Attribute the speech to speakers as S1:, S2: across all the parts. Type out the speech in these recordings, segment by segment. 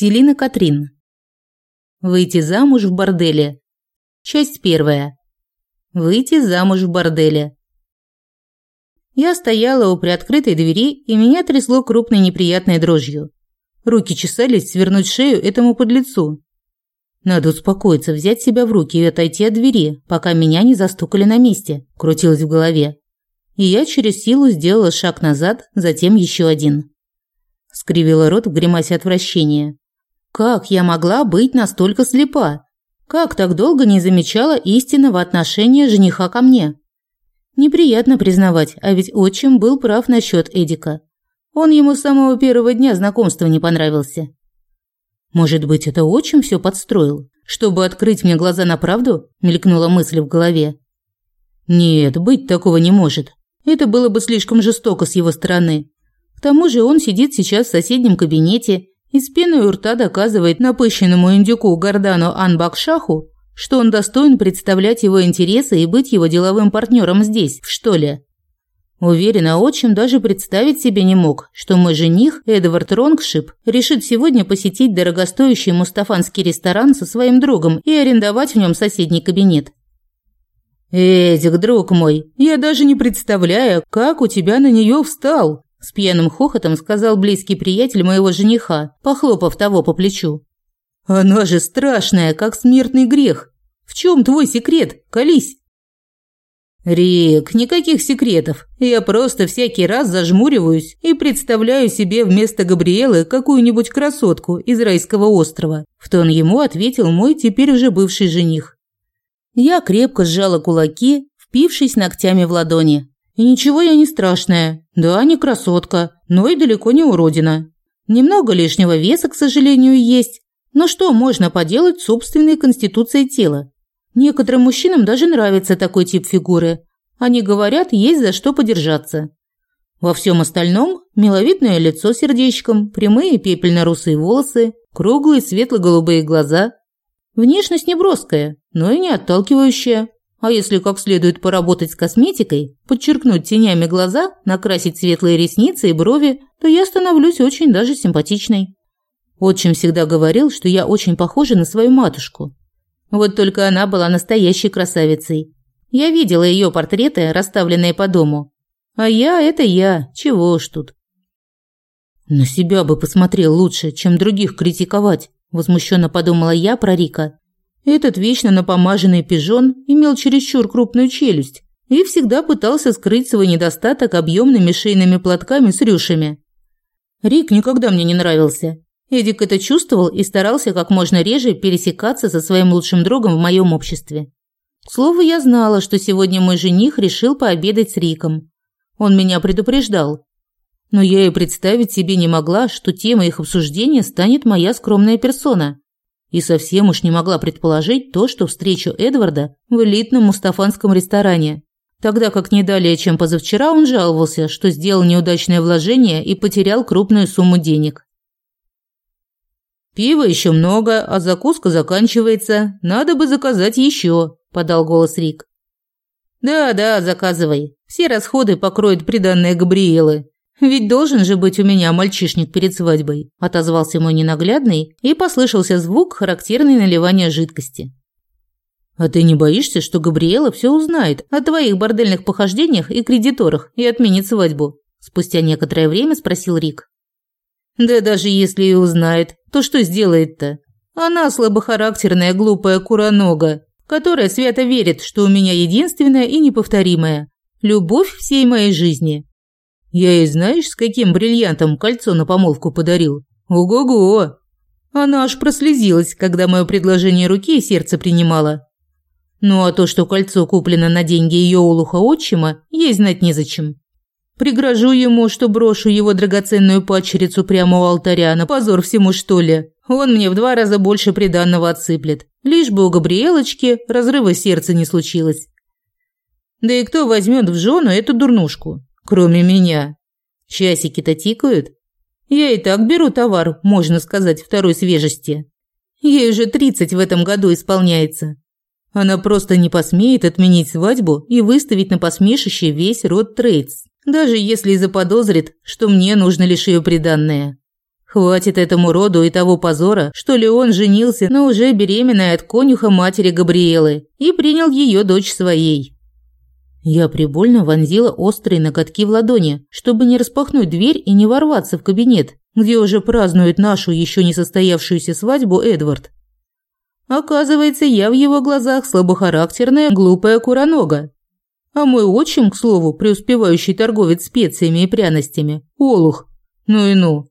S1: Селина Катрин. Выйти замуж в борделе. Часть первая. Выйти замуж в борделе. Я стояла у приоткрытой двери, и меня трясло крупной неприятной дрожью. Руки чесались свернуть шею этому подлецу. Надо успокоиться, взять себя в руки и отойти от двери, пока меня не застукали на месте, крутилось в голове. И я через силу сделала шаг назад, затем еще один. Скривила рот в гримасе отвращения. Как я могла быть настолько слепа? Как так долго не замечала истинного отношения жениха ко мне? Неприятно признавать, а ведь отчим был прав насчет Эдика. Он ему с самого первого дня знакомства не понравился. Может быть, это отчим все подстроил, чтобы открыть мне глаза на правду? Мелькнула мысль в голове. Нет, быть такого не может. Это было бы слишком жестоко с его стороны. К тому же он сидит сейчас в соседнем кабинете из пены у рта доказывает напыщенному индюку Гордану Анбакшаху, что он достоин представлять его интересы и быть его деловым партнером здесь, в Штоле. Уверена, отчим даже представить себе не мог, что мой жених, Эдвард Ронгшип, решит сегодня посетить дорогостоящий мустафанский ресторан со своим другом и арендовать в нем соседний кабинет. «Эдик, друг мой, я даже не представляю, как у тебя на нее встал!» С пьяным хохотом сказал близкий приятель моего жениха, похлопав того по плечу. «Она же страшная, как смертный грех. В чем твой секрет? Колись!» «Рик, никаких секретов. Я просто всякий раз зажмуриваюсь и представляю себе вместо Габриэлы какую-нибудь красотку из райского острова», – в тон ему ответил мой теперь уже бывший жених. Я крепко сжала кулаки, впившись ногтями в ладони. И ничего я не страшная. Да, не красотка, но и далеко не уродина. Немного лишнего веса, к сожалению, есть. Но что можно поделать с собственной конституцией тела? Некоторым мужчинам даже нравится такой тип фигуры. Они говорят, есть за что подержаться. Во всем остальном – миловидное лицо сердечком, прямые пепельно-русые волосы, круглые светло-голубые глаза. Внешность не броская, но и не отталкивающая. А если как следует поработать с косметикой, подчеркнуть тенями глаза, накрасить светлые ресницы и брови, то я становлюсь очень даже симпатичной. Отчим всегда говорил, что я очень похожа на свою матушку. Вот только она была настоящей красавицей. Я видела ее портреты, расставленные по дому. А я – это я, чего уж тут. «На себя бы посмотрел лучше, чем других критиковать», – возмущенно подумала я про Рика этот вечно напомаженный пижон имел чересчур крупную челюсть и всегда пытался скрыть свой недостаток объемными шейными платками с рюшами. Рик никогда мне не нравился. Эдик это чувствовал и старался как можно реже пересекаться со своим лучшим другом в моем обществе. Слово я знала, что сегодня мой жених решил пообедать с Риком. Он меня предупреждал. Но я и представить себе не могла, что тема их обсуждения станет моя скромная персона и совсем уж не могла предположить то, что встречу Эдварда в элитном мустафанском ресторане. Тогда как не далее, чем позавчера, он жаловался, что сделал неудачное вложение и потерял крупную сумму денег. «Пива еще много, а закуска заканчивается. Надо бы заказать еще», – подал голос Рик. «Да-да, заказывай. Все расходы покроет приданное Габриэлы. «Ведь должен же быть у меня мальчишник перед свадьбой», – отозвался мой ненаглядный, и послышался звук, характерный наливания жидкости. «А ты не боишься, что Габриэла все узнает о твоих бордельных похождениях и кредиторах и отменит свадьбу?» Спустя некоторое время спросил Рик. «Да даже если и узнает, то что сделает-то? Она слабохарактерная глупая куранога, которая свято верит, что у меня единственная и неповторимая. Любовь всей моей жизни. Я ей знаешь, с каким бриллиантом кольцо на помолвку подарил? Ого-го! Она аж прослезилась, когда мое предложение руки и сердца принимала. Ну а то, что кольцо куплено на деньги ее улуха отчима, ей знать незачем. Пригрожу ему, что брошу его драгоценную пачерицу прямо у алтаря, на позор всему что ли. Он мне в два раза больше приданного отсыплет. Лишь бы у Габриэлочки разрыва сердца не случилось. Да и кто возьмет в жену эту дурнушку? кроме меня. Часики-то тикают. Я и так беру товар, можно сказать, второй свежести. Ей уже 30 в этом году исполняется. Она просто не посмеет отменить свадьбу и выставить на посмешище весь род Трейдс, даже если заподозрит, что мне нужно лишь ее приданное. Хватит этому роду и того позора, что Леон женился на уже беременной от конюха матери Габриэлы и принял ее дочь своей. Я прибольно вонзила острые ноготки в ладони, чтобы не распахнуть дверь и не ворваться в кабинет, где уже празднуют нашу еще не состоявшуюся свадьбу Эдвард. Оказывается, я в его глазах слабохарактерная, глупая куронога. А мой отчим, к слову, преуспевающий торговец специями и пряностями, олух. Ну и ну.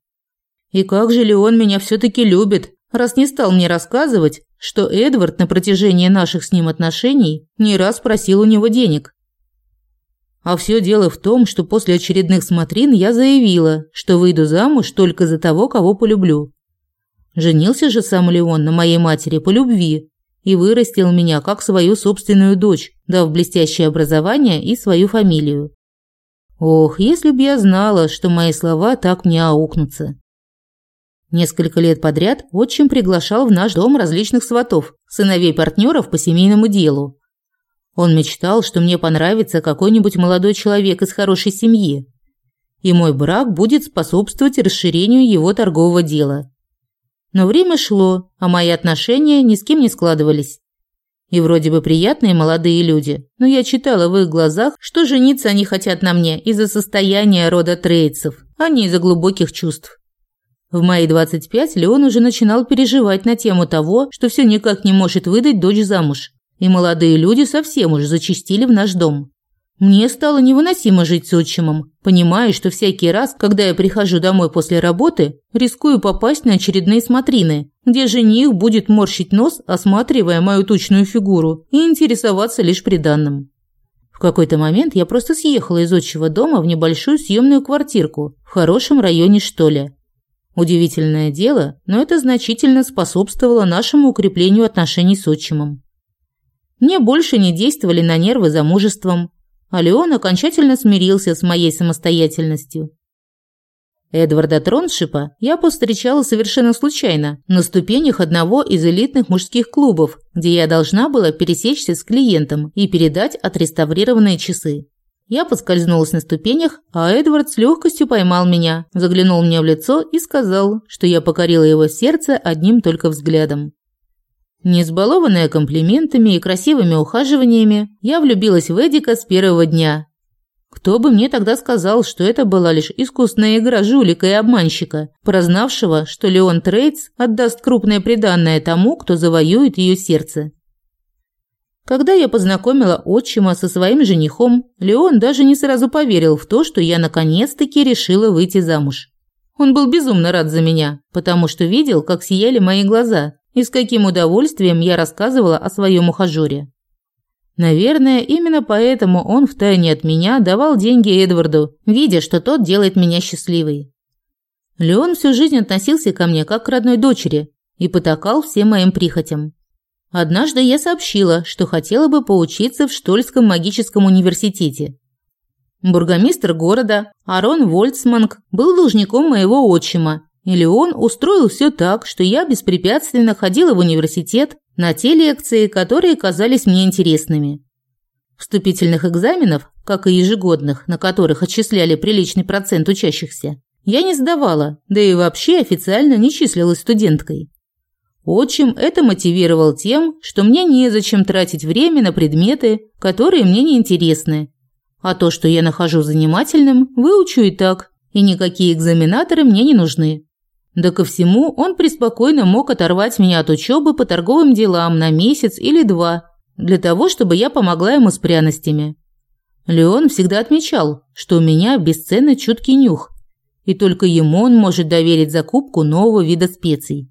S1: И как же ли он меня все-таки любит, раз не стал мне рассказывать, что Эдвард на протяжении наших с ним отношений не раз просил у него денег. А все дело в том, что после очередных смотрин я заявила, что выйду замуж только за того, кого полюблю. Женился же сам Леон на моей матери по любви и вырастил меня как свою собственную дочь, дав блестящее образование и свою фамилию. Ох, если б я знала, что мои слова так мне аукнутся. Несколько лет подряд отчим приглашал в наш дом различных сватов, сыновей партнеров по семейному делу, он мечтал, что мне понравится какой-нибудь молодой человек из хорошей семьи. И мой брак будет способствовать расширению его торгового дела. Но время шло, а мои отношения ни с кем не складывались. И вроде бы приятные молодые люди, но я читала в их глазах, что жениться они хотят на мне из-за состояния рода трейдсов, а не из-за глубоких чувств. В мои 25 Леон уже начинал переживать на тему того, что все никак не может выдать дочь замуж и молодые люди совсем уж зачастили в наш дом. Мне стало невыносимо жить с отчимом, понимая, что всякий раз, когда я прихожу домой после работы, рискую попасть на очередные смотрины, где жених будет морщить нос, осматривая мою тучную фигуру, и интересоваться лишь приданным. В какой-то момент я просто съехала из отчего дома в небольшую съемную квартирку в хорошем районе что ли. Удивительное дело, но это значительно способствовало нашему укреплению отношений с отчимом. Мне больше не действовали на нервы замужеством, а Леон окончательно смирился с моей самостоятельностью. Эдварда Троншипа я повстречала совершенно случайно на ступенях одного из элитных мужских клубов, где я должна была пересечься с клиентом и передать отреставрированные часы. Я поскользнулась на ступенях, а Эдвард с легкостью поймал меня, заглянул мне в лицо и сказал, что я покорила его сердце одним только взглядом. Не избалованная комплиментами и красивыми ухаживаниями, я влюбилась в Эдика с первого дня. Кто бы мне тогда сказал, что это была лишь искусная игра жулика и обманщика, прознавшего, что Леон Трейдс отдаст крупное приданное тому, кто завоюет ее сердце. Когда я познакомила отчима со своим женихом, Леон даже не сразу поверил в то, что я наконец-таки решила выйти замуж. Он был безумно рад за меня, потому что видел, как сияли мои глаза, и с каким удовольствием я рассказывала о своем ухажёре. Наверное, именно поэтому он втайне от меня давал деньги Эдварду, видя, что тот делает меня счастливой. Леон всю жизнь относился ко мне как к родной дочери и потакал всем моим прихотям. Однажды я сообщила, что хотела бы поучиться в Штольском магическом университете. Бургомистр города Арон Вольцманг был должником моего отчима или он устроил все так, что я беспрепятственно ходила в университет на те лекции, которые казались мне интересными. Вступительных экзаменов, как и ежегодных, на которых отчисляли приличный процент учащихся, я не сдавала, да и вообще официально не числилась студенткой. Отчим это мотивировал тем, что мне незачем тратить время на предметы, которые мне не интересны. А то, что я нахожу занимательным, выучу и так, и никакие экзаменаторы мне не нужны. Да ко всему, он преспокойно мог оторвать меня от учебы по торговым делам на месяц или два, для того, чтобы я помогла ему с пряностями. Леон всегда отмечал, что у меня бесценно чуткий нюх, и только ему он может доверить закупку нового вида специй.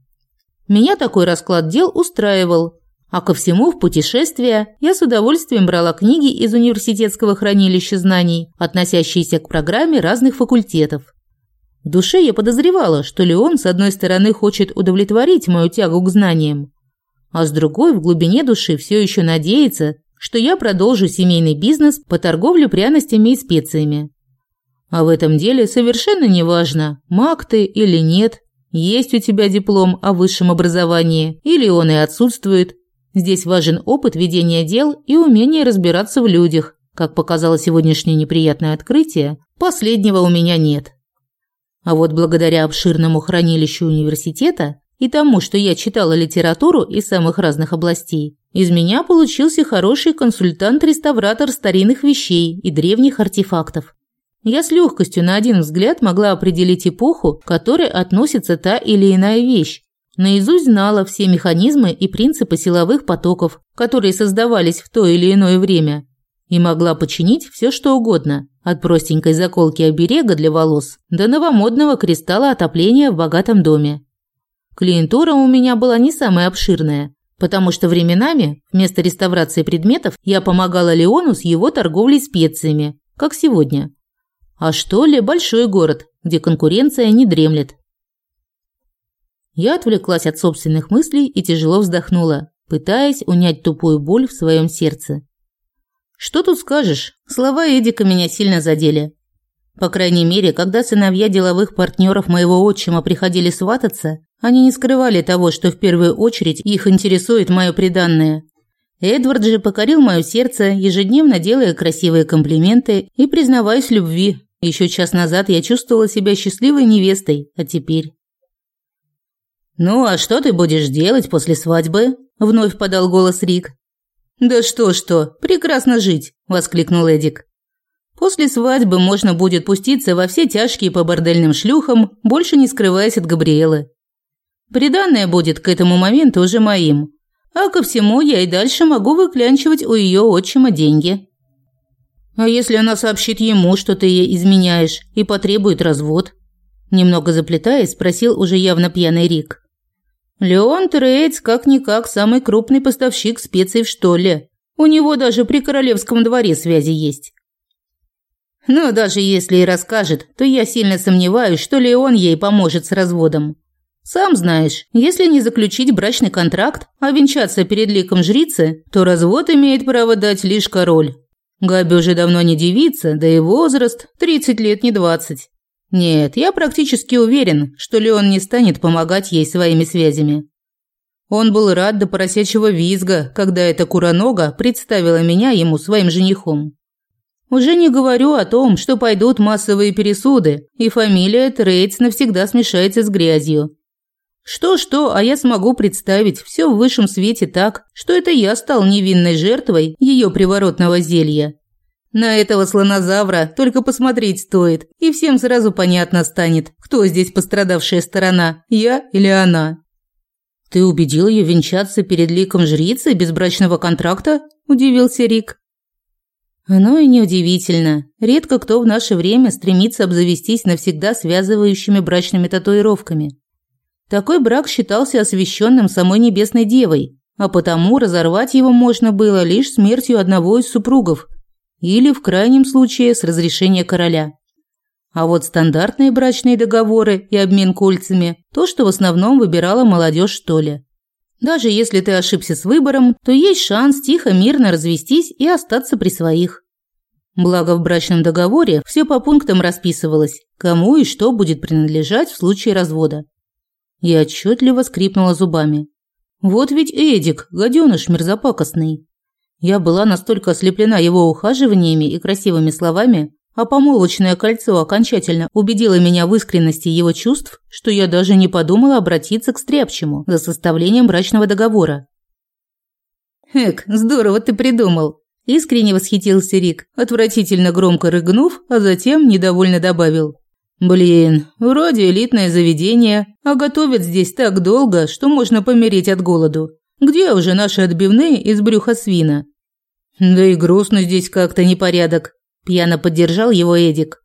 S1: Меня такой расклад дел устраивал, а ко всему в путешествия я с удовольствием брала книги из университетского хранилища знаний, относящиеся к программе разных факультетов. В душе я подозревала, что Леон, с одной стороны, хочет удовлетворить мою тягу к знаниям, а с другой, в глубине души, все еще надеется, что я продолжу семейный бизнес по торговле пряностями и специями. А в этом деле совершенно не важно, маг ты или нет, есть у тебя диплом о высшем образовании или он и отсутствует. Здесь важен опыт ведения дел и умение разбираться в людях. Как показало сегодняшнее неприятное открытие, последнего у меня нет. А вот благодаря обширному хранилищу университета и тому, что я читала литературу из самых разных областей, из меня получился хороший консультант-реставратор старинных вещей и древних артефактов. Я с легкостью на один взгляд могла определить эпоху, к которой относится та или иная вещь. Наизусть знала все механизмы и принципы силовых потоков, которые создавались в то или иное время, и могла починить все, что угодно, от простенькой заколки оберега для волос до новомодного кристалла отопления в богатом доме. Клиентура у меня была не самая обширная, потому что временами вместо реставрации предметов я помогала Леону с его торговлей специями, как сегодня. А что ли большой город, где конкуренция не дремлет. Я отвлеклась от собственных мыслей и тяжело вздохнула, пытаясь унять тупую боль в своем сердце. Что тут скажешь? Слова Эдика меня сильно задели. По крайней мере, когда сыновья деловых партнеров моего отчима приходили свататься, они не скрывали того, что в первую очередь их интересует мое приданное. Эдвард же покорил мое сердце, ежедневно делая красивые комплименты и признаваясь в любви. Еще час назад я чувствовала себя счастливой невестой, а теперь... «Ну, а что ты будешь делать после свадьбы?» – вновь подал голос Рик. «Да что-что, прекрасно жить!» – воскликнул Эдик. После свадьбы можно будет пуститься во все тяжкие по бордельным шлюхам, больше не скрываясь от Габриэлы. Приданное будет к этому моменту уже моим. А ко всему я и дальше могу выклянчивать у ее отчима деньги. А если она сообщит ему, что ты ей изменяешь, и потребует развод? Немного заплетаясь, спросил уже явно пьяный Рик. Леон Трейдс как-никак самый крупный поставщик специй в Штоле. У него даже при королевском дворе связи есть. Но даже если и расскажет, то я сильно сомневаюсь, что Леон ей поможет с разводом. Сам знаешь, если не заключить брачный контракт, а венчаться перед ликом жрицы, то развод имеет право дать лишь король. Габи уже давно не девица, да и возраст – 30 лет не 20. Нет, я практически уверен, что Леон не станет помогать ей своими связями. Он был рад до поросячьего визга, когда эта куронога представила меня ему своим женихом. Уже не говорю о том, что пойдут массовые пересуды, и фамилия Трейдс навсегда смешается с грязью. Что-что, а я смогу представить все в высшем свете так, что это я стал невинной жертвой ее приворотного зелья. На этого слонозавра только посмотреть стоит, и всем сразу понятно станет, кто здесь пострадавшая сторона, я или она. Ты убедил ее венчаться перед ликом жрицы без брачного контракта? удивился Рик. Оно и неудивительно. Редко кто в наше время стремится обзавестись навсегда связывающими брачными татуировками. Такой брак считался освященным самой Небесной Девой, а потому разорвать его можно было лишь смертью одного из супругов, или, в крайнем случае, с разрешения короля. А вот стандартные брачные договоры и обмен кольцами – то, что в основном выбирала молодежь, что ли. Даже если ты ошибся с выбором, то есть шанс тихо, мирно развестись и остаться при своих. Благо в брачном договоре все по пунктам расписывалось, кому и что будет принадлежать в случае развода. И отчетливо скрипнула зубами. Вот ведь Эдик, гаденыш мерзопакостный. Я была настолько ослеплена его ухаживаниями и красивыми словами, а помолочное кольцо окончательно убедило меня в искренности его чувств, что я даже не подумала обратиться к стряпчему за составлением брачного договора. «Эк, здорово ты придумал!» – искренне восхитился Рик, отвратительно громко рыгнув, а затем недовольно добавил. «Блин, вроде элитное заведение, а готовят здесь так долго, что можно помереть от голоду. Где уже наши отбивные из брюха свина? Да и грустно здесь как-то непорядок, пьяно поддержал его Эдик.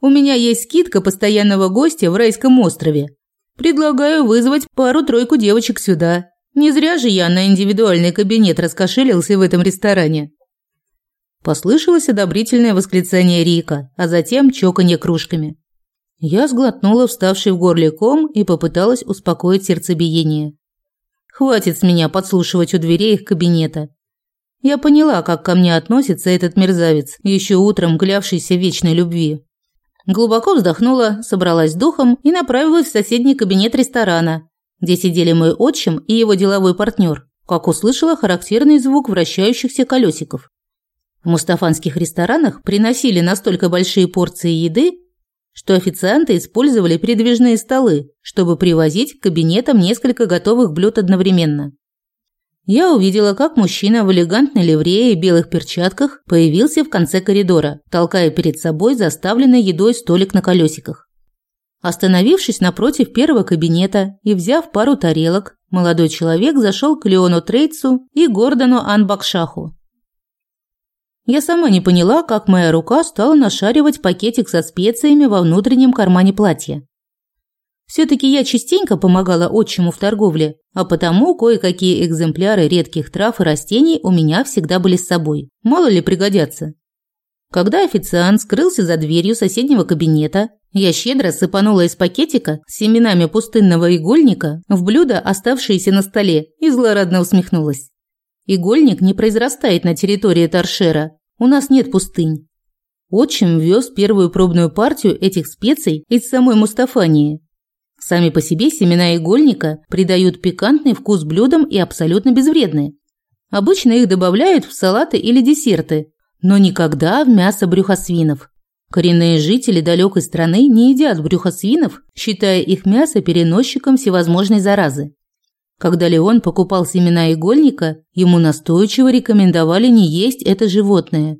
S1: У меня есть скидка постоянного гостя в райском острове. Предлагаю вызвать пару-тройку девочек сюда. Не зря же я на индивидуальный кабинет раскошелился в этом ресторане. Послышалось одобрительное восклицание Рика, а затем чоканье кружками. Я сглотнула вставший в горле ком и попыталась успокоить сердцебиение. Хватит с меня подслушивать у дверей их кабинета. Я поняла, как ко мне относится этот мерзавец, еще утром клявшийся вечной любви. Глубоко вздохнула, собралась духом и направилась в соседний кабинет ресторана, где сидели мой отчим и его деловой партнер, как услышала характерный звук вращающихся колесиков. В мустафанских ресторанах приносили настолько большие порции еды, что официанты использовали передвижные столы, чтобы привозить к кабинетам несколько готовых блюд одновременно. Я увидела, как мужчина в элегантной ливрее и белых перчатках появился в конце коридора, толкая перед собой заставленный едой столик на колесиках. Остановившись напротив первого кабинета и взяв пару тарелок, молодой человек зашел к Леону Трейцу и Гордону Анбакшаху, я сама не поняла, как моя рука стала нашаривать пакетик со специями во внутреннем кармане платья. Все-таки я частенько помогала отчиму в торговле, а потому кое-какие экземпляры редких трав и растений у меня всегда были с собой. Мало ли пригодятся. Когда официант скрылся за дверью соседнего кабинета, я щедро сыпанула из пакетика семенами пустынного игольника в блюдо, оставшееся на столе, и злорадно усмехнулась. Игольник не произрастает на территории торшера. У нас нет пустынь. Отчим вез первую пробную партию этих специй из самой Мустафании. Сами по себе семена игольника придают пикантный вкус блюдам и абсолютно безвредны. Обычно их добавляют в салаты или десерты, но никогда в мясо брюхосвинов. Коренные жители далекой страны не едят брюхосвинов, считая их мясо переносчиком всевозможной заразы. Когда Леон покупал семена игольника, ему настойчиво рекомендовали не есть это животное.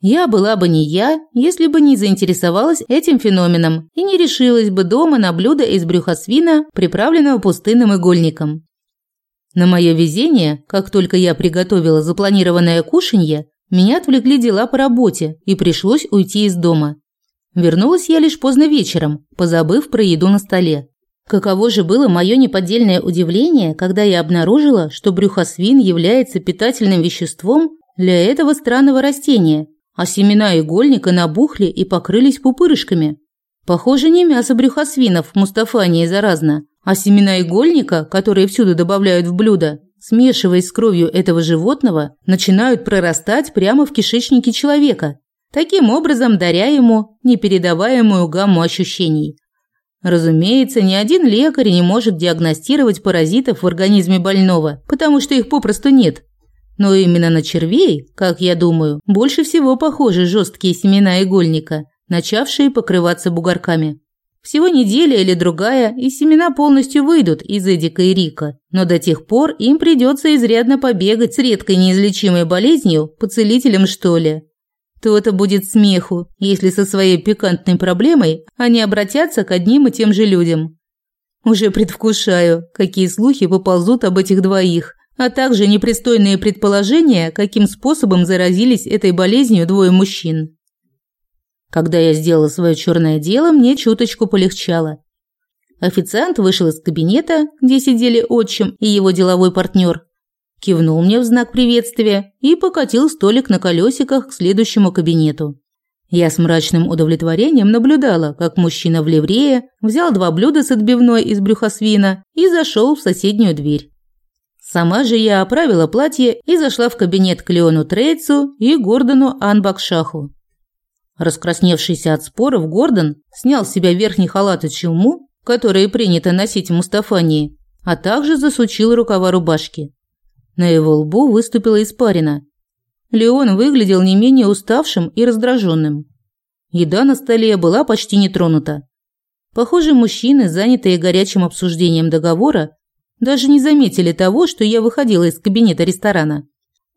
S1: Я была бы не я, если бы не заинтересовалась этим феноменом и не решилась бы дома на блюдо из брюха свина, приправленного пустынным игольником. На мое везение, как только я приготовила запланированное кушанье, меня отвлекли дела по работе и пришлось уйти из дома. Вернулась я лишь поздно вечером, позабыв про еду на столе. Каково же было моё неподдельное удивление, когда я обнаружила, что брюхосвин является питательным веществом для этого странного растения, а семена игольника набухли и покрылись пупырышками. Похоже, не мясо брюхосвинов в Мустафании а заразно, а семена игольника, которые всюду добавляют в блюда, смешиваясь с кровью этого животного, начинают прорастать прямо в кишечнике человека, таким образом даря ему непередаваемую гамму ощущений – Разумеется, ни один лекарь не может диагностировать паразитов в организме больного, потому что их попросту нет. Но именно на червей, как я думаю, больше всего похожи жесткие семена игольника, начавшие покрываться бугорками. Всего неделя или другая, и семена полностью выйдут из Эдика и Рика, но до тех пор им придется изрядно побегать с редкой неизлечимой болезнью, по целителям что ли то это будет смеху, если со своей пикантной проблемой они обратятся к одним и тем же людям. Уже предвкушаю, какие слухи поползут об этих двоих, а также непристойные предположения, каким способом заразились этой болезнью двое мужчин. Когда я сделала свое черное дело, мне чуточку полегчало. Официант вышел из кабинета, где сидели отчим и его деловой партнер, кивнул мне в знак приветствия и покатил столик на колесиках к следующему кабинету. Я с мрачным удовлетворением наблюдала, как мужчина в ливрее взял два блюда с отбивной из брюхосвина и зашел в соседнюю дверь. Сама же я оправила платье и зашла в кабинет к Леону Трейцу и Гордону Анбакшаху. Раскрасневшийся от споров Гордон снял с себя верхний халат и челму, которые принято носить в Мустафании, а также засучил рукава рубашки. На его лбу выступила испарина. Леон выглядел не менее уставшим и раздраженным. Еда на столе была почти не тронута. Похоже, мужчины, занятые горячим обсуждением договора, даже не заметили того, что я выходила из кабинета ресторана.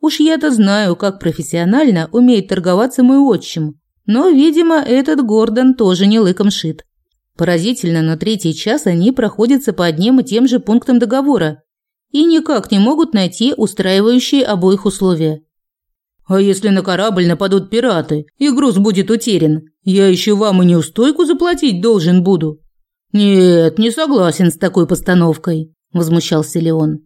S1: Уж я-то знаю, как профессионально умеет торговаться мой отчим, но, видимо, этот Гордон тоже не лыком шит. Поразительно, но третий час они проходятся по одним и тем же пунктам договора, и никак не могут найти устраивающие обоих условия. А если на корабль нападут пираты, и груз будет утерян, я еще вам и неустойку заплатить должен буду. Нет, не согласен с такой постановкой, возмущался Леон.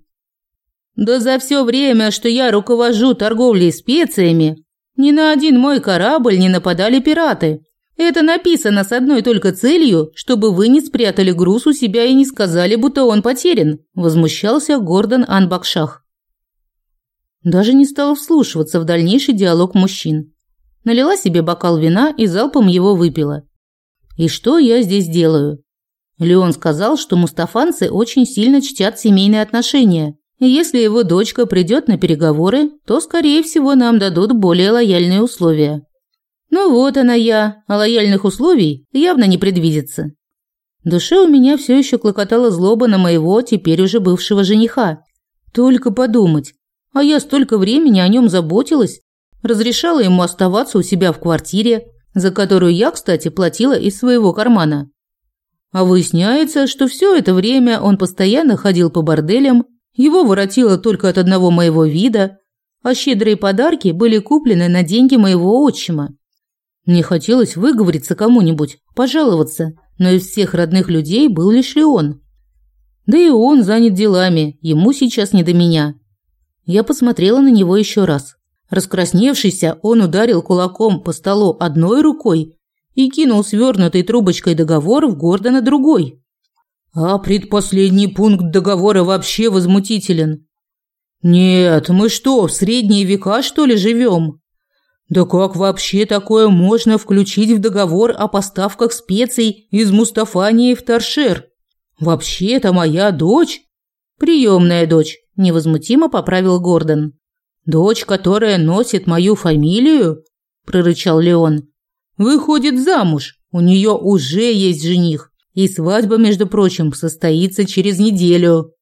S1: Да за все время, что я руковожу торговлей специями, ни на один мой корабль не нападали пираты, это написано с одной только целью, чтобы вы не спрятали груз у себя и не сказали, будто он потерян», – возмущался Гордон Анбакшах. Даже не стал вслушиваться в дальнейший диалог мужчин. Налила себе бокал вина и залпом его выпила. «И что я здесь делаю?» Леон сказал, что мустафанцы очень сильно чтят семейные отношения. И если его дочка придет на переговоры, то, скорее всего, нам дадут более лояльные условия. Ну вот она я, а лояльных условий явно не предвидится. В душе у меня все еще клокотала злоба на моего, теперь уже бывшего жениха. Только подумать, а я столько времени о нем заботилась, разрешала ему оставаться у себя в квартире, за которую я, кстати, платила из своего кармана. А выясняется, что все это время он постоянно ходил по борделям, его воротило только от одного моего вида, а щедрые подарки были куплены на деньги моего отчима. Мне хотелось выговориться кому-нибудь, пожаловаться, но из всех родных людей был лишь Леон. Да и он занят делами, ему сейчас не до меня. Я посмотрела на него еще раз. Раскрасневшийся, он ударил кулаком по столу одной рукой и кинул свернутой трубочкой договор в Гордона другой. А предпоследний пункт договора вообще возмутителен. Нет, мы что, в средние века что ли живем? Да как вообще такое можно включить в договор о поставках специй из Мустафании в Торшер? Вообще это моя дочь, приемная дочь, невозмутимо поправил Гордон. Дочь, которая носит мою фамилию, прорычал Леон. Выходит замуж. У нее уже есть жених, и свадьба, между прочим, состоится через неделю.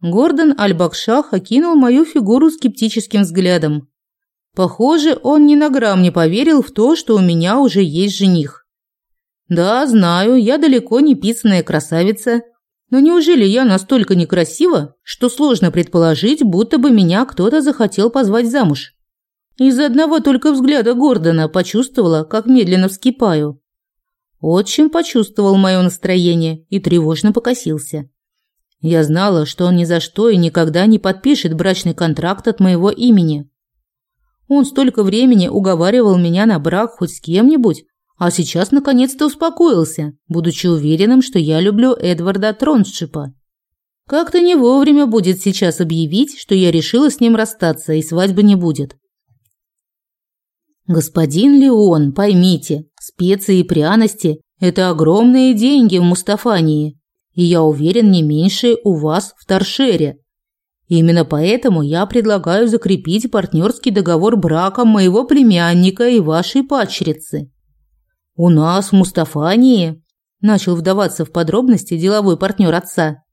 S1: Гордон Альбакшах окинул мою фигуру скептическим взглядом. Похоже, он ни на грамм не поверил в то, что у меня уже есть жених. Да, знаю, я далеко не писаная красавица, но неужели я настолько некрасива, что сложно предположить, будто бы меня кто-то захотел позвать замуж? Из-за одного только взгляда Гордона почувствовала, как медленно вскипаю. Отчим почувствовал мое настроение и тревожно покосился. Я знала, что он ни за что и никогда не подпишет брачный контракт от моего имени. Он столько времени уговаривал меня на брак хоть с кем-нибудь, а сейчас наконец-то успокоился, будучи уверенным, что я люблю Эдварда Троншипа. Как-то не вовремя будет сейчас объявить, что я решила с ним расстаться и свадьбы не будет. Господин Леон, поймите, специи и пряности – это огромные деньги в Мустафании, и я уверен не меньше у вас в Торшере. Именно поэтому я предлагаю закрепить партнерский договор брака моего племянника и вашей падчерицы. У нас в Мустафании начал вдаваться в подробности деловой партнер отца.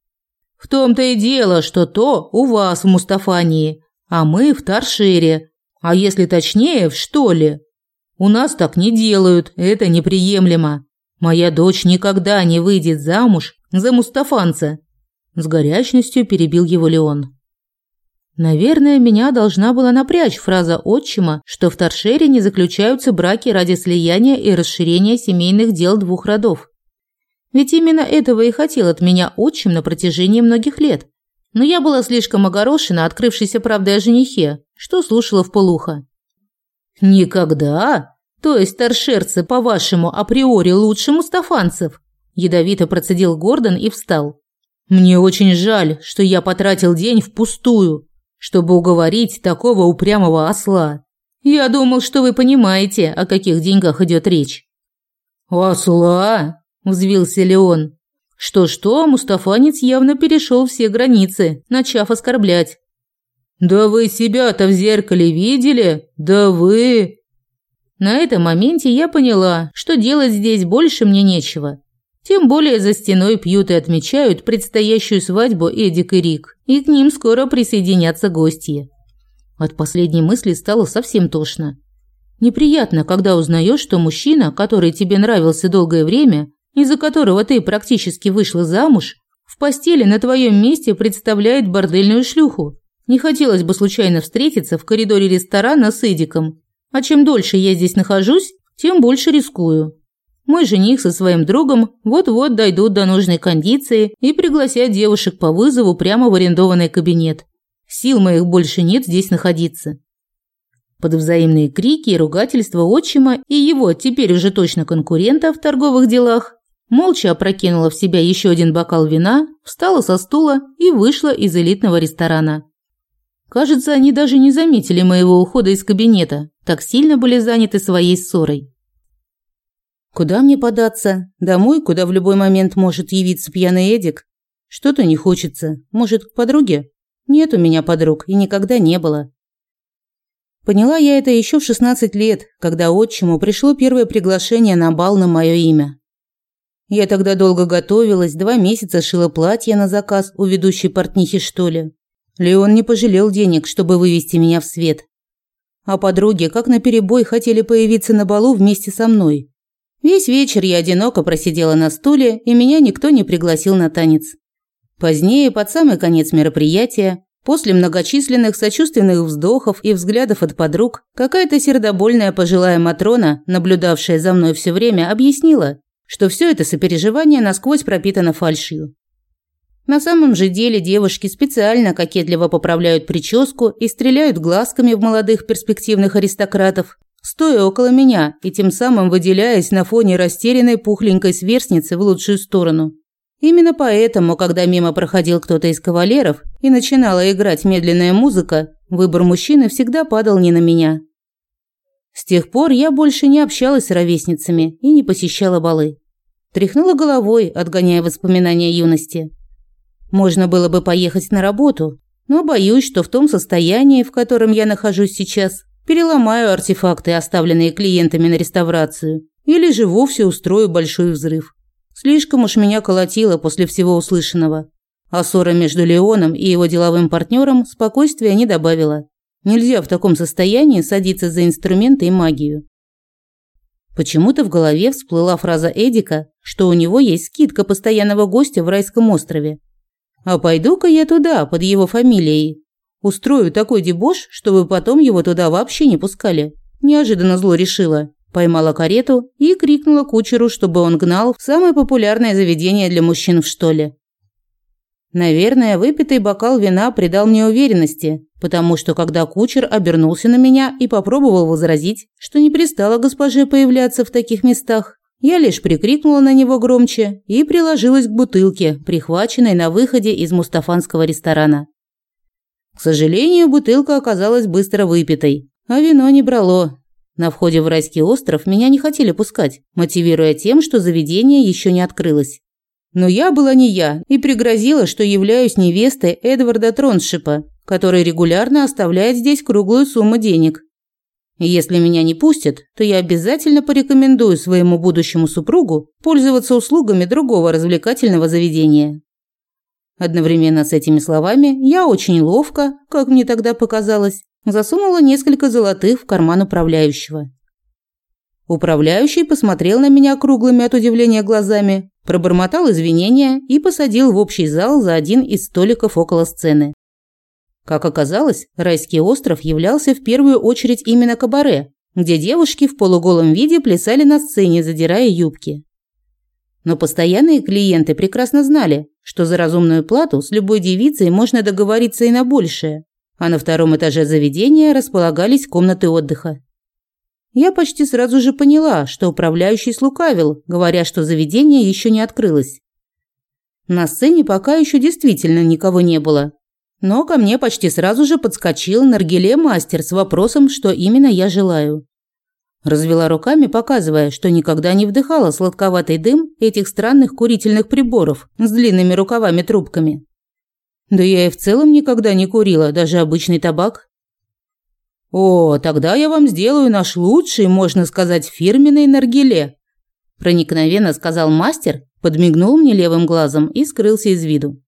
S1: В том-то и дело, что то у вас в Мустафании, а мы в Таршере, а если точнее, в Штоле. У нас так не делают, это неприемлемо. Моя дочь никогда не выйдет замуж за мустафанца, с горячностью перебил его Леон. Наверное, меня должна была напрячь фраза отчима, что в Торшере не заключаются браки ради слияния и расширения семейных дел двух родов. Ведь именно этого и хотел от меня отчим на протяжении многих лет. Но я была слишком огорошена открывшейся правдой о женихе, что слушала в полухо. «Никогда? То есть торшерцы, по-вашему, априори лучше мустафанцев?» Ядовито процедил Гордон и встал. «Мне очень жаль, что я потратил день впустую чтобы уговорить такого упрямого осла. Я думал, что вы понимаете, о каких деньгах идет речь. Осла? взвился Леон. Что что, мустафанец явно перешел все границы, начав оскорблять. Да вы себя-то в зеркале видели? Да вы На этом моменте я поняла, что делать здесь больше мне нечего. Тем более за стеной пьют и отмечают предстоящую свадьбу Эдик и Рик, и к ним скоро присоединятся гости. От последней мысли стало совсем тошно. Неприятно, когда узнаешь, что мужчина, который тебе нравился долгое время, из-за которого ты практически вышла замуж, в постели на твоем месте представляет бордельную шлюху. Не хотелось бы случайно встретиться в коридоре ресторана с Эдиком. А чем дольше я здесь нахожусь, тем больше рискую. Мой жених со своим другом вот-вот дойдут до нужной кондиции и пригласят девушек по вызову прямо в арендованный кабинет. Сил моих больше нет здесь находиться. Под взаимные крики и ругательства отчима и его теперь уже точно конкурента в торговых делах, молча опрокинула в себя еще один бокал вина, встала со стула и вышла из элитного ресторана. Кажется, они даже не заметили моего ухода из кабинета, так сильно были заняты своей ссорой. Куда мне податься? Домой, куда в любой момент может явиться пьяный Эдик? Что-то не хочется. Может, к подруге? Нет у меня подруг и никогда не было. Поняла я это еще в 16 лет, когда отчиму пришло первое приглашение на бал на мое имя. Я тогда долго готовилась, два месяца шила платье на заказ у ведущей портнихи, что ли. Леон не пожалел денег, чтобы вывести меня в свет. А подруги, как наперебой, хотели появиться на балу вместе со мной. Весь вечер я одиноко просидела на стуле, и меня никто не пригласил на танец. Позднее, под самый конец мероприятия, после многочисленных сочувственных вздохов и взглядов от подруг, какая-то сердобольная пожилая Матрона, наблюдавшая за мной все время, объяснила, что все это сопереживание насквозь пропитано фальшью. На самом же деле девушки специально кокетливо поправляют прическу и стреляют глазками в молодых перспективных аристократов, стоя около меня и тем самым выделяясь на фоне растерянной пухленькой сверстницы в лучшую сторону. Именно поэтому, когда мимо проходил кто-то из кавалеров и начинала играть медленная музыка, выбор мужчины всегда падал не на меня. С тех пор я больше не общалась с ровесницами и не посещала балы. Тряхнула головой, отгоняя воспоминания юности. Можно было бы поехать на работу, но боюсь, что в том состоянии, в котором я нахожусь сейчас, переломаю артефакты, оставленные клиентами на реставрацию, или же вовсе устрою большой взрыв. Слишком уж меня колотило после всего услышанного. А ссора между Леоном и его деловым партнером спокойствия не добавила. Нельзя в таком состоянии садиться за инструменты и магию. Почему-то в голове всплыла фраза Эдика, что у него есть скидка постоянного гостя в райском острове. А пойду-ка я туда, под его фамилией, Устрою такой дебош, чтобы потом его туда вообще не пускали. Неожиданно зло решила. Поймала карету и крикнула кучеру, чтобы он гнал в самое популярное заведение для мужчин в Штоле. Наверное, выпитый бокал вина придал мне уверенности, потому что когда кучер обернулся на меня и попробовал возразить, что не пристало госпоже появляться в таких местах, я лишь прикрикнула на него громче и приложилась к бутылке, прихваченной на выходе из мустафанского ресторана. К сожалению, бутылка оказалась быстро выпитой, а вино не брало. На входе в райский остров меня не хотели пускать, мотивируя тем, что заведение еще не открылось. Но я была не я и пригрозила, что являюсь невестой Эдварда Троншипа, который регулярно оставляет здесь круглую сумму денег. Если меня не пустят, то я обязательно порекомендую своему будущему супругу пользоваться услугами другого развлекательного заведения. Одновременно с этими словами я очень ловко, как мне тогда показалось, засунула несколько золотых в карман управляющего. Управляющий посмотрел на меня круглыми от удивления глазами, пробормотал извинения и посадил в общий зал за один из столиков около сцены. Как оказалось, райский остров являлся в первую очередь именно кабаре, где девушки в полуголом виде плясали на сцене, задирая юбки. Но постоянные клиенты прекрасно знали, что за разумную плату с любой девицей можно договориться и на большее, а на втором этаже заведения располагались комнаты отдыха. Я почти сразу же поняла, что управляющий слукавил, говоря, что заведение еще не открылось. На сцене пока еще действительно никого не было. Но ко мне почти сразу же подскочил Наргеле-мастер с вопросом, что именно я желаю. Развела руками, показывая, что никогда не вдыхала сладковатый дым этих странных курительных приборов с длинными рукавами-трубками. Да я и в целом никогда не курила, даже обычный табак. «О, тогда я вам сделаю наш лучший, можно сказать, фирменный наргиле», проникновенно сказал мастер, подмигнул мне левым глазом и скрылся из виду.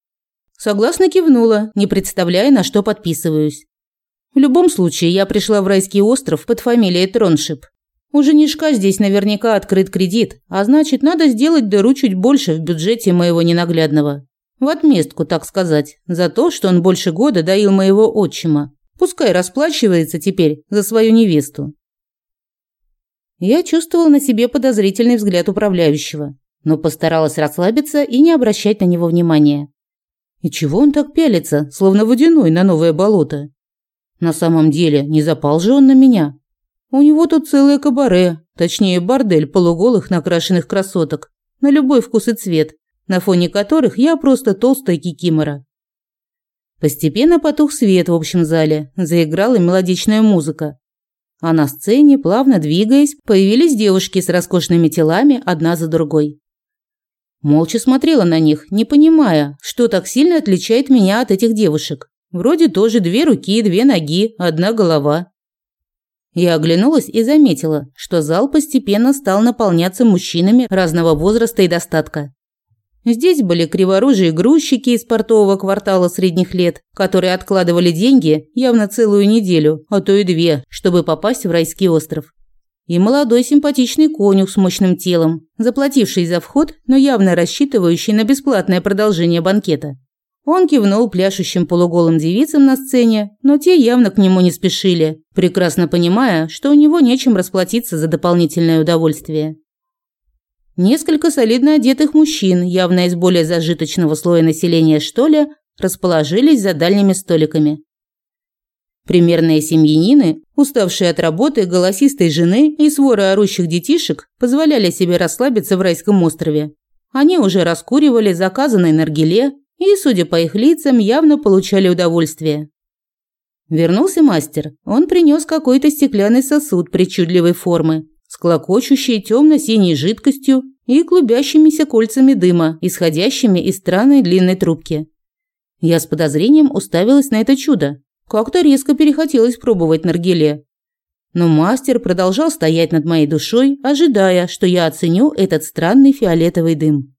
S1: Согласно кивнула, не представляя, на что подписываюсь. В любом случае, я пришла в райский остров под фамилией Троншип. У женишка здесь наверняка открыт кредит, а значит, надо сделать дыру чуть больше в бюджете моего ненаглядного. В отместку, так сказать, за то, что он больше года доил моего отчима. Пускай расплачивается теперь за свою невесту. Я чувствовал на себе подозрительный взгляд управляющего, но постаралась расслабиться и не обращать на него внимания. И чего он так пялится, словно водяной на новое болото? На самом деле, не запал же он на меня, у него тут целое кабаре, точнее бордель полуголых накрашенных красоток, на любой вкус и цвет, на фоне которых я просто толстая кикимора. Постепенно потух свет в общем зале, заиграла мелодичная музыка. А на сцене, плавно двигаясь, появились девушки с роскошными телами одна за другой. Молча смотрела на них, не понимая, что так сильно отличает меня от этих девушек. Вроде тоже две руки, две ноги, одна голова. Я оглянулась и заметила, что зал постепенно стал наполняться мужчинами разного возраста и достатка. Здесь были криворужие грузчики из портового квартала средних лет, которые откладывали деньги явно целую неделю, а то и две, чтобы попасть в райский остров. И молодой симпатичный конюх с мощным телом, заплативший за вход, но явно рассчитывающий на бесплатное продолжение банкета. Он кивнул пляшущим полуголым девицам на сцене, но те явно к нему не спешили, прекрасно понимая, что у него нечем расплатиться за дополнительное удовольствие. Несколько солидно одетых мужчин, явно из более зажиточного слоя населения, что ли, расположились за дальними столиками. Примерные семьянины, уставшие от работы, голосистой жены и свора орущих детишек, позволяли себе расслабиться в райском острове. Они уже раскуривали заказанный наргиле, и, судя по их лицам, явно получали удовольствие. Вернулся мастер. Он принес какой-то стеклянный сосуд причудливой формы, с клокочущей темно-синей жидкостью и клубящимися кольцами дыма, исходящими из странной длинной трубки. Я с подозрением уставилась на это чудо. Как-то резко перехотелось пробовать наргиле. Но мастер продолжал стоять над моей душой, ожидая, что я оценю этот странный фиолетовый дым.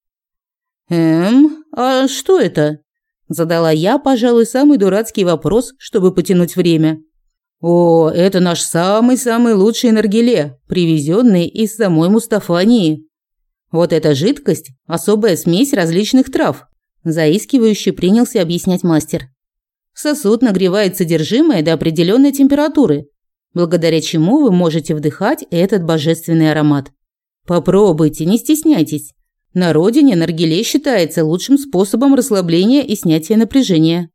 S1: «Эм, а что это?» Задала я, пожалуй, самый дурацкий вопрос, чтобы потянуть время. «О, это наш самый-самый лучший наргиле, привезенный из самой Мустафании. Вот эта жидкость – особая смесь различных трав», – заискивающе принялся объяснять мастер. «Сосуд нагревает содержимое до определенной температуры, благодаря чему вы можете вдыхать этот божественный аромат. Попробуйте, не стесняйтесь. На родине наргиле считается лучшим способом расслабления и снятия напряжения.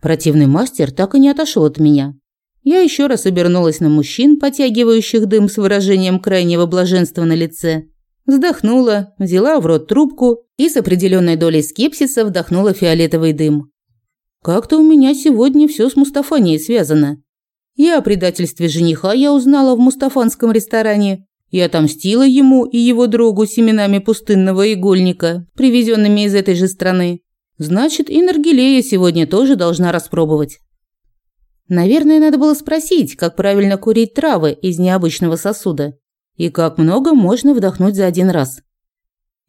S1: Противный мастер так и не отошел от меня. Я еще раз обернулась на мужчин, потягивающих дым с выражением крайнего блаженства на лице. Вздохнула, взяла в рот трубку и с определенной долей скепсиса вдохнула фиолетовый дым. Как-то у меня сегодня все с Мустафанией связано. Я о предательстве жениха я узнала в мустафанском ресторане, и отомстила ему и его другу семенами пустынного игольника, привезенными из этой же страны, значит и Наргилея сегодня тоже должна распробовать. Наверное, надо было спросить, как правильно курить травы из необычного сосуда и как много можно вдохнуть за один раз.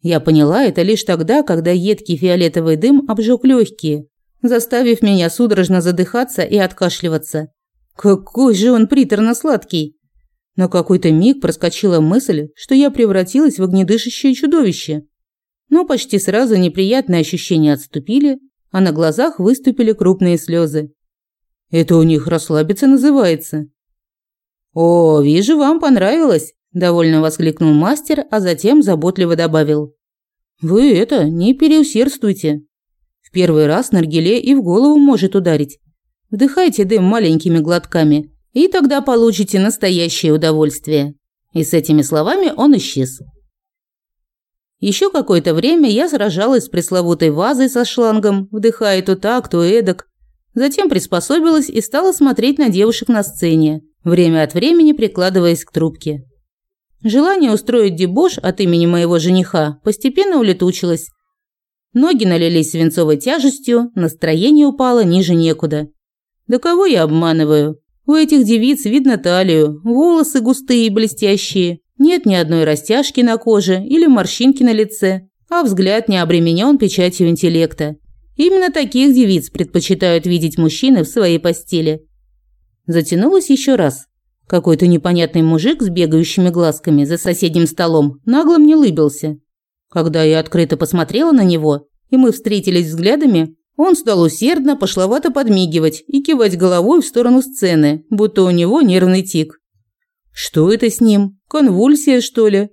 S1: Я поняла это лишь тогда, когда едкий фиолетовый дым обжег легкие, заставив меня судорожно задыхаться и откашливаться. Какой же он приторно сладкий! На какой-то миг проскочила мысль, что я превратилась в огнедышащее чудовище. Но почти сразу неприятные ощущения отступили, а на глазах выступили крупные слезы. Это у них расслабиться называется. «О, вижу, вам понравилось!» – довольно воскликнул мастер, а затем заботливо добавил. «Вы это, не переусердствуйте. В первый раз наргиле и в голову может ударить. Вдыхайте дым маленькими глотками, и тогда получите настоящее удовольствие». И с этими словами он исчез. Еще какое-то время я сражалась с пресловутой вазой со шлангом, вдыхая то так, то эдак. Затем приспособилась и стала смотреть на девушек на сцене, время от времени прикладываясь к трубке. Желание устроить дебош от имени моего жениха постепенно улетучилось. Ноги налились свинцовой тяжестью, настроение упало ниже некуда. Да кого я обманываю? У этих девиц видно талию, волосы густые и блестящие, нет ни одной растяжки на коже или морщинки на лице, а взгляд не обременен печатью интеллекта. Именно таких девиц предпочитают видеть мужчины в своей постели. Затянулось еще раз. Какой-то непонятный мужик с бегающими глазками за соседним столом нагло мне лыбился. Когда я открыто посмотрела на него, и мы встретились взглядами, он стал усердно, пошловато подмигивать и кивать головой в сторону сцены, будто у него нервный тик. «Что это с ним? Конвульсия, что ли?»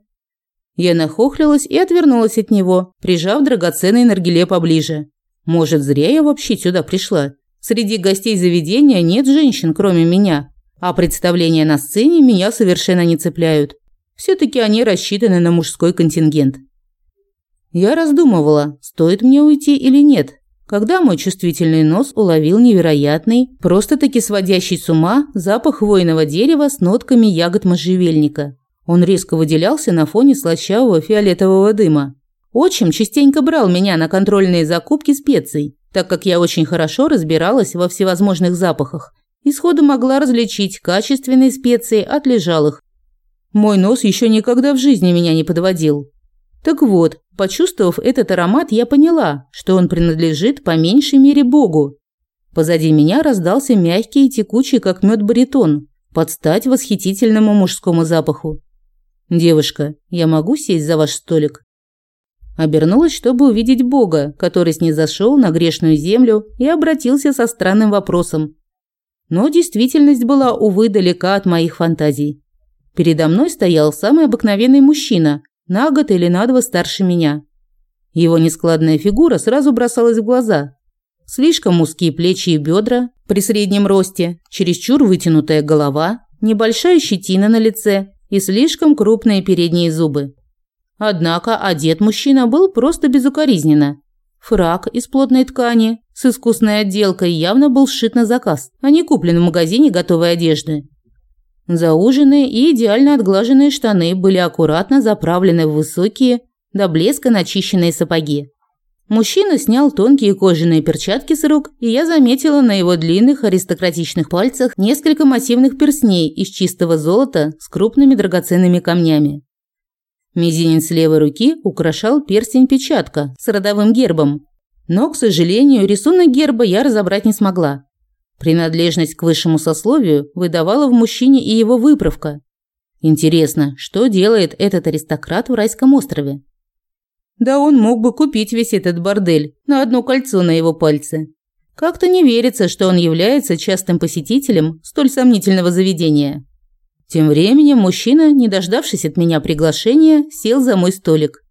S1: Я нахохлилась и отвернулась от него, прижав драгоценный наргиле поближе. «Может, зря я вообще сюда пришла? Среди гостей заведения нет женщин, кроме меня, а представления на сцене меня совершенно не цепляют. Все-таки они рассчитаны на мужской контингент». Я раздумывала, стоит мне уйти или нет, когда мой чувствительный нос уловил невероятный, просто-таки сводящий с ума запах хвойного дерева с нотками ягод можжевельника. Он резко выделялся на фоне слащавого фиолетового дыма. Отчим частенько брал меня на контрольные закупки специй, так как я очень хорошо разбиралась во всевозможных запахах и сходу могла различить качественные специи от лежалых. Мой нос еще никогда в жизни меня не подводил. Так вот, почувствовав этот аромат, я поняла, что он принадлежит по меньшей мере Богу. Позади меня раздался мягкий и текучий, как мед баритон, под стать восхитительному мужскому запаху. «Девушка, я могу сесть за ваш столик?» Обернулась, чтобы увидеть Бога, который снизошел на грешную землю и обратился со странным вопросом. Но действительность была, увы, далека от моих фантазий. Передо мной стоял самый обыкновенный мужчина, на год или на два старше меня. Его нескладная фигура сразу бросалась в глаза. Слишком узкие плечи и бедра при среднем росте, чересчур вытянутая голова, небольшая щетина на лице и слишком крупные передние зубы. Однако одет мужчина был просто безукоризненно. Фрак из плотной ткани с искусной отделкой явно был сшит на заказ, а не куплен в магазине готовой одежды. Зауженные и идеально отглаженные штаны были аккуратно заправлены в высокие, до блеска начищенные сапоги. Мужчина снял тонкие кожаные перчатки с рук, и я заметила на его длинных аристократичных пальцах несколько массивных перстней из чистого золота с крупными драгоценными камнями. Мизинец левой руки украшал перстень-печатка с родовым гербом. Но, к сожалению, рисунок герба я разобрать не смогла. Принадлежность к высшему сословию выдавала в мужчине и его выправка. Интересно, что делает этот аристократ в райском острове? Да он мог бы купить весь этот бордель на одно кольцо на его пальце. Как-то не верится, что он является частым посетителем столь сомнительного заведения. Тем временем мужчина, не дождавшись от меня приглашения, сел за мой столик.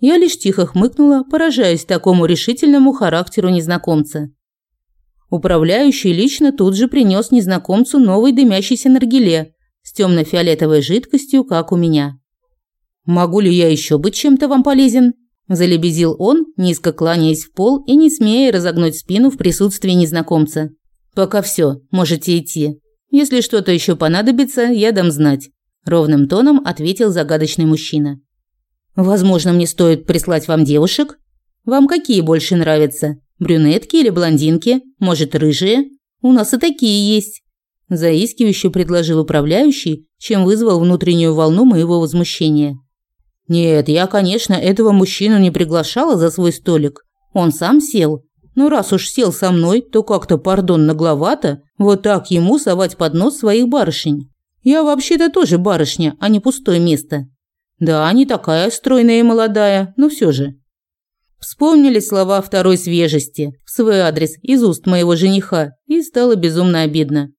S1: Я лишь тихо хмыкнула, поражаясь такому решительному характеру незнакомца. Управляющий лично тут же принес незнакомцу новый дымящийся наргиле с темно-фиолетовой жидкостью, как у меня. «Могу ли я еще быть чем-то вам полезен?» – залебезил он, низко кланяясь в пол и не смея разогнуть спину в присутствии незнакомца. «Пока все, можете идти. Если что-то еще понадобится, я дам знать», – ровным тоном ответил загадочный мужчина. «Возможно, мне стоит прислать вам девушек? Вам какие больше нравятся?» Брюнетки или блондинки? Может, рыжие? У нас и такие есть». Заискивающе предложил управляющий, чем вызвал внутреннюю волну моего возмущения. «Нет, я, конечно, этого мужчину не приглашала за свой столик. Он сам сел. Но раз уж сел со мной, то как-то, пардон, нагловато вот так ему совать под нос своих барышень. Я вообще-то тоже барышня, а не пустое место. Да, не такая стройная и молодая, но все же. Вспомнили слова второй свежести в свой адрес из уст моего жениха, и стало безумно обидно.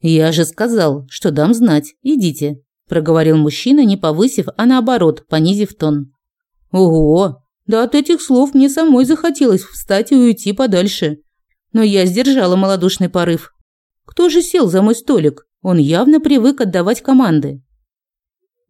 S1: «Я же сказал, что дам знать, идите», – проговорил мужчина, не повысив, а наоборот, понизив тон. «Ого! Да от этих слов мне самой захотелось встать и уйти подальше. Но я сдержала малодушный порыв. Кто же сел за мой столик? Он явно привык отдавать команды.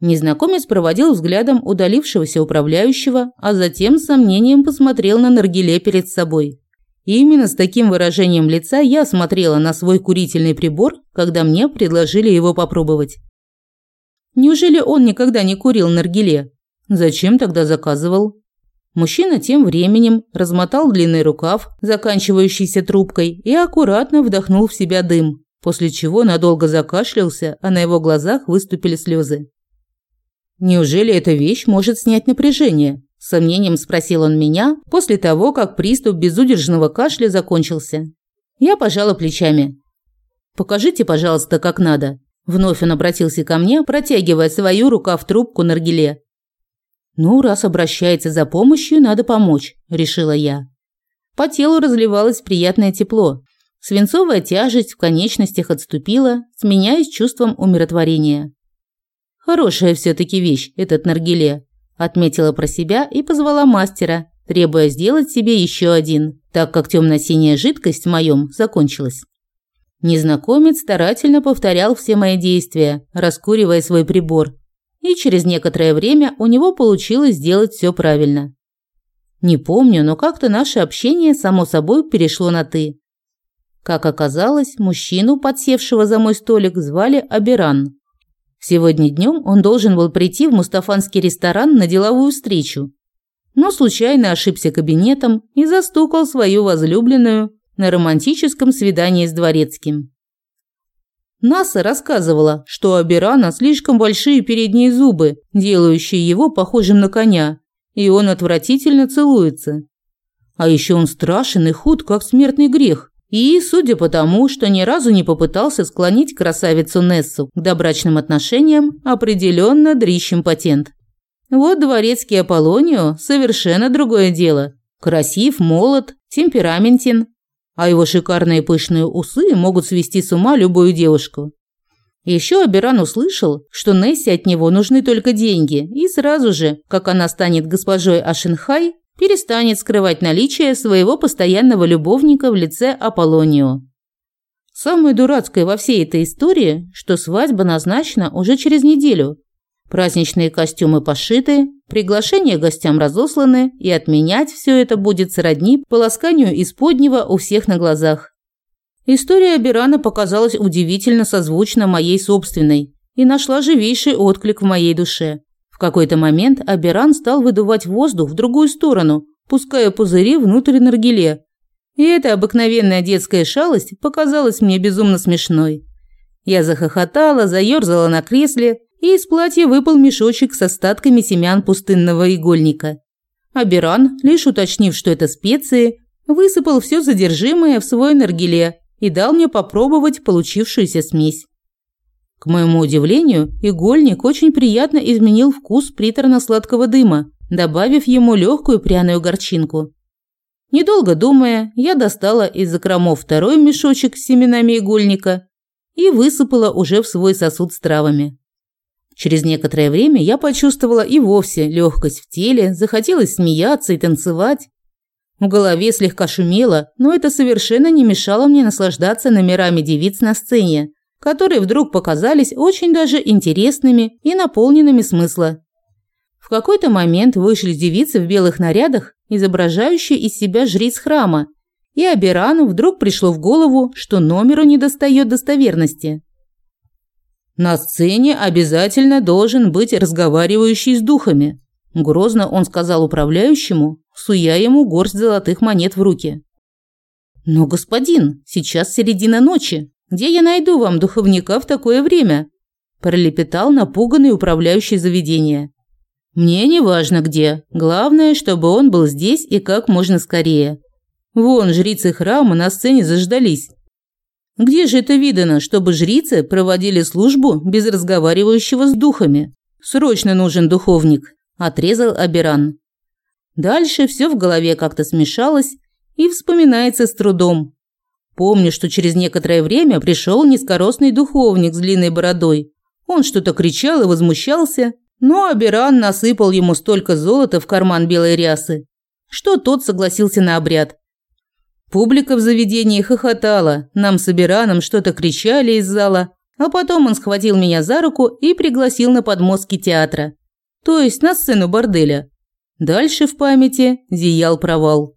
S1: Незнакомец проводил взглядом удалившегося управляющего, а затем с сомнением посмотрел на Наргиле перед собой. И именно с таким выражением лица я смотрела на свой курительный прибор, когда мне предложили его попробовать. Неужели он никогда не курил Наргиле? Зачем тогда заказывал? Мужчина тем временем размотал длинный рукав, заканчивающийся трубкой, и аккуратно вдохнул в себя дым, после чего надолго закашлялся, а на его глазах выступили слезы. «Неужели эта вещь может снять напряжение?» – сомнением спросил он меня после того, как приступ безудержного кашля закончился. Я пожала плечами. «Покажите, пожалуйста, как надо». Вновь он обратился ко мне, протягивая свою рука в трубку наргиле. «Ну, раз обращается за помощью, надо помочь», – решила я. По телу разливалось приятное тепло. Свинцовая тяжесть в конечностях отступила, сменяясь чувством умиротворения. Хорошая все-таки вещь этот наргиле. Отметила про себя и позвала мастера, требуя сделать себе еще один, так как темно-синяя жидкость в моем закончилась. Незнакомец старательно повторял все мои действия, раскуривая свой прибор. И через некоторое время у него получилось сделать все правильно. Не помню, но как-то наше общение само собой перешло на «ты». Как оказалось, мужчину, подсевшего за мой столик, звали Абиран. Сегодня днем он должен был прийти в мустафанский ресторан на деловую встречу, но случайно ошибся кабинетом и застукал свою возлюбленную на романтическом свидании с дворецким. Наса рассказывала, что у Абирана слишком большие передние зубы, делающие его похожим на коня, и он отвратительно целуется. А еще он страшен и худ, как смертный грех. И, судя по тому, что ни разу не попытался склонить красавицу Нессу к добрачным отношениям, определенно дрищем патент. Вот дворецкий Аполлонио – совершенно другое дело. Красив, молод, темпераментен. А его шикарные пышные усы могут свести с ума любую девушку. Еще Аберан услышал, что Нессе от него нужны только деньги, и сразу же, как она станет госпожой Ашенхай, перестанет скрывать наличие своего постоянного любовника в лице Аполлонио. Самое дурацкое во всей этой истории, что свадьба назначена уже через неделю. Праздничные костюмы пошиты, приглашения гостям разосланы, и отменять все это будет сродни полосканию исподнего у всех на глазах. История Берана показалась удивительно созвучна моей собственной и нашла живейший отклик в моей душе. В какой-то момент Аберан стал выдувать воздух в другую сторону, пуская пузыри внутрь наргиле. И эта обыкновенная детская шалость показалась мне безумно смешной. Я захохотала, заёрзала на кресле, и из платья выпал мешочек с остатками семян пустынного игольника. Аберан, лишь уточнив, что это специи, высыпал все содержимое в свой наргиле и дал мне попробовать получившуюся смесь. К моему удивлению, игольник очень приятно изменил вкус приторно-сладкого дыма, добавив ему легкую пряную горчинку. Недолго думая, я достала из закромов второй мешочек с семенами игольника и высыпала уже в свой сосуд с травами. Через некоторое время я почувствовала и вовсе легкость в теле, захотелось смеяться и танцевать. В голове слегка шумело, но это совершенно не мешало мне наслаждаться номерами девиц на сцене, которые вдруг показались очень даже интересными и наполненными смысла. В какой-то момент вышли девицы в белых нарядах, изображающие из себя жриц храма, и Аберану вдруг пришло в голову, что номеру недостает достоверности. «На сцене обязательно должен быть разговаривающий с духами», – грозно он сказал управляющему, суя ему горсть золотых монет в руки. «Но, господин, сейчас середина ночи», где я найду вам духовника в такое время?» – пролепетал напуганный управляющий заведения. «Мне не важно где. Главное, чтобы он был здесь и как можно скорее. Вон жрицы храма на сцене заждались. Где же это видано, чтобы жрицы проводили службу без разговаривающего с духами? Срочно нужен духовник», – отрезал Аберан. Дальше все в голове как-то смешалось и вспоминается с трудом. Помню, что через некоторое время пришел низкоростный духовник с длинной бородой. Он что-то кричал и возмущался, но Абиран насыпал ему столько золота в карман белой рясы, что тот согласился на обряд. Публика в заведении хохотала, нам с Абираном что-то кричали из зала, а потом он схватил меня за руку и пригласил на подмостки театра, то есть на сцену борделя. Дальше в памяти зиял провал.